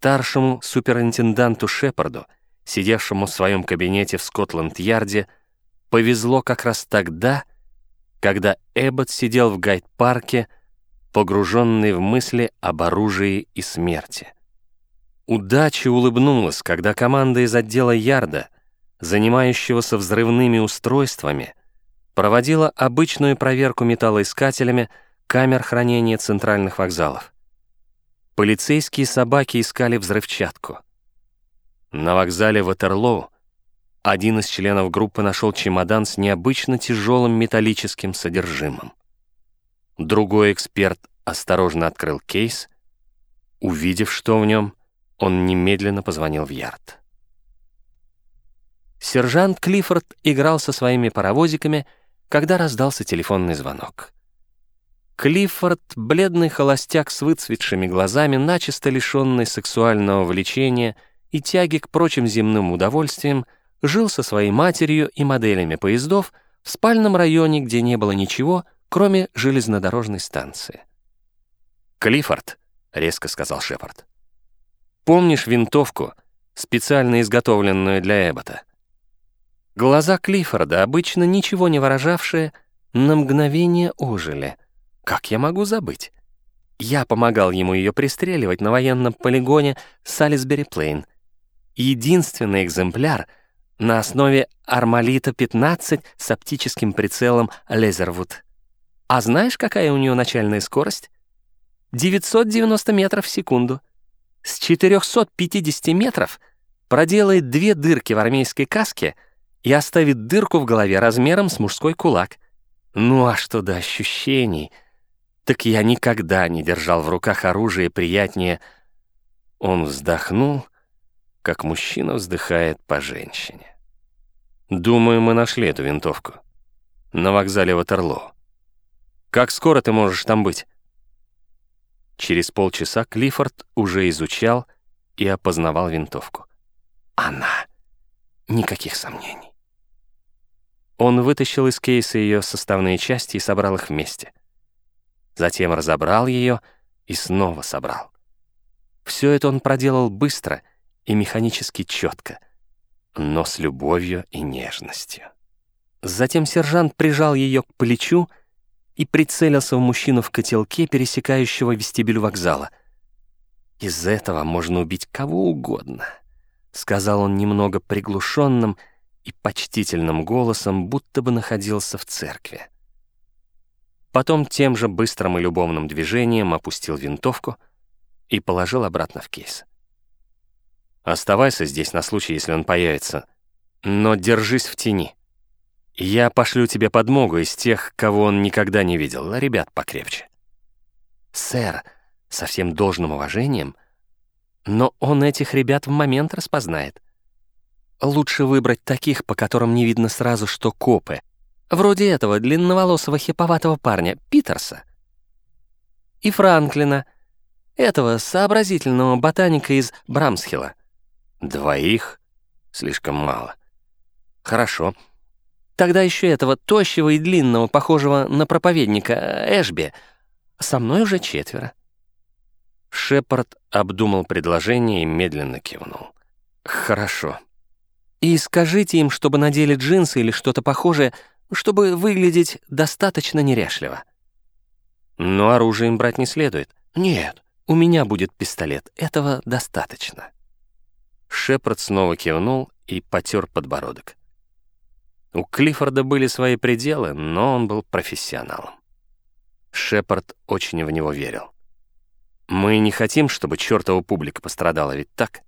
Старшему суперинтенданту Шепарду, сидевшему в своем кабинете в Скотланд-Ярде, повезло как раз тогда, когда Эббот сидел в гайд-парке, погруженный в мысли об оружии и смерти. Удача улыбнулась, когда команда из отдела Ярда, занимающегося взрывными устройствами, проводила обычную проверку металлоискателями камер хранения центральных вокзалов. Полицейские собаки искали взрывчатку. На вокзале Ватерлоу один из членов группы нашел чемодан с необычно тяжелым металлическим содержимым. Другой эксперт осторожно открыл кейс. Увидев, что в нем, он немедленно позвонил в Ярд. Сержант Клиффорд играл со своими паровозиками, когда раздался телефонный звонок. Клиффорд, бледный холостяк с выцветшими глазами, начисто лишенный сексуального влечения и тяги к прочим земным удовольствиям, жил со своей матерью и моделями поездов в спальном районе, где не было ничего, кроме железнодорожной станции. «Клиффорд», — резко сказал Шепард, — «помнишь винтовку, специально изготовленную для Эббота?» Глаза Клиффорда, обычно ничего не выражавшие, на мгновение ожили. Как я могу забыть? Я помогал ему ее пристреливать на военном полигоне Салисбери Плейн. Единственный экземпляр — на основе Армалита-15 с оптическим прицелом Лезервуд. А знаешь, какая у нее начальная скорость? 990 метров в секунду. С 450 метров проделает две дырки в армейской каске и оставит дырку в голове размером с мужской кулак. Ну а что до ощущений? Так я никогда не держал в руках оружие приятнее. Он вздохнул, как мужчина вздыхает по женщине. Думаю, мы нашли эту винтовку. На вокзале Ватерлоо. Как скоро ты можешь там быть? Через полчаса Клиффорд уже изучал и опознавал винтовку. Она. Никаких сомнений. Он вытащил из кейса ее составные части и собрал их вместе. Затем разобрал ее и снова собрал. Все это он проделал быстро и механически четко — но с любовью и нежностью. Затем сержант прижал ее к плечу и прицелился в мужчину в котелке, пересекающего вестибюль вокзала. «Из этого можно убить кого угодно», — сказал он немного приглушенным и почтительным голосом, будто бы находился в церкви. Потом тем же быстрым и любовным движением опустил винтовку и положил обратно в кейс. Оставайся здесь на случай, если он появится. Но держись в тени. Я пошлю тебе подмогу из тех, кого он никогда не видел, ребят покрепче. Сэр, со всем должным уважением, но он этих ребят в момент распознает. Лучше выбрать таких, по которым не видно сразу, что копы. Вроде этого длинноволосого хиповатого парня, Питерса. И Франклина, этого сообразительного ботаника из Брамсхилла. Двоих? Слишком мало. Хорошо. Тогда еще этого тощего и длинного, похожего на проповедника Эшби. Со мной уже четверо. Шепард обдумал предложение и медленно кивнул. «Хорошо. И скажите им, чтобы надели джинсы или что-то похожее, чтобы выглядеть достаточно неряшливо». «Но оружие им брать не следует». «Нет, у меня будет пистолет. Этого достаточно». Шепард снова кивнул и потер подбородок. У Клиффорда были свои пределы, но он был профессионалом. Шепард очень в него верил. «Мы не хотим, чтобы чертова публика пострадала, ведь так?»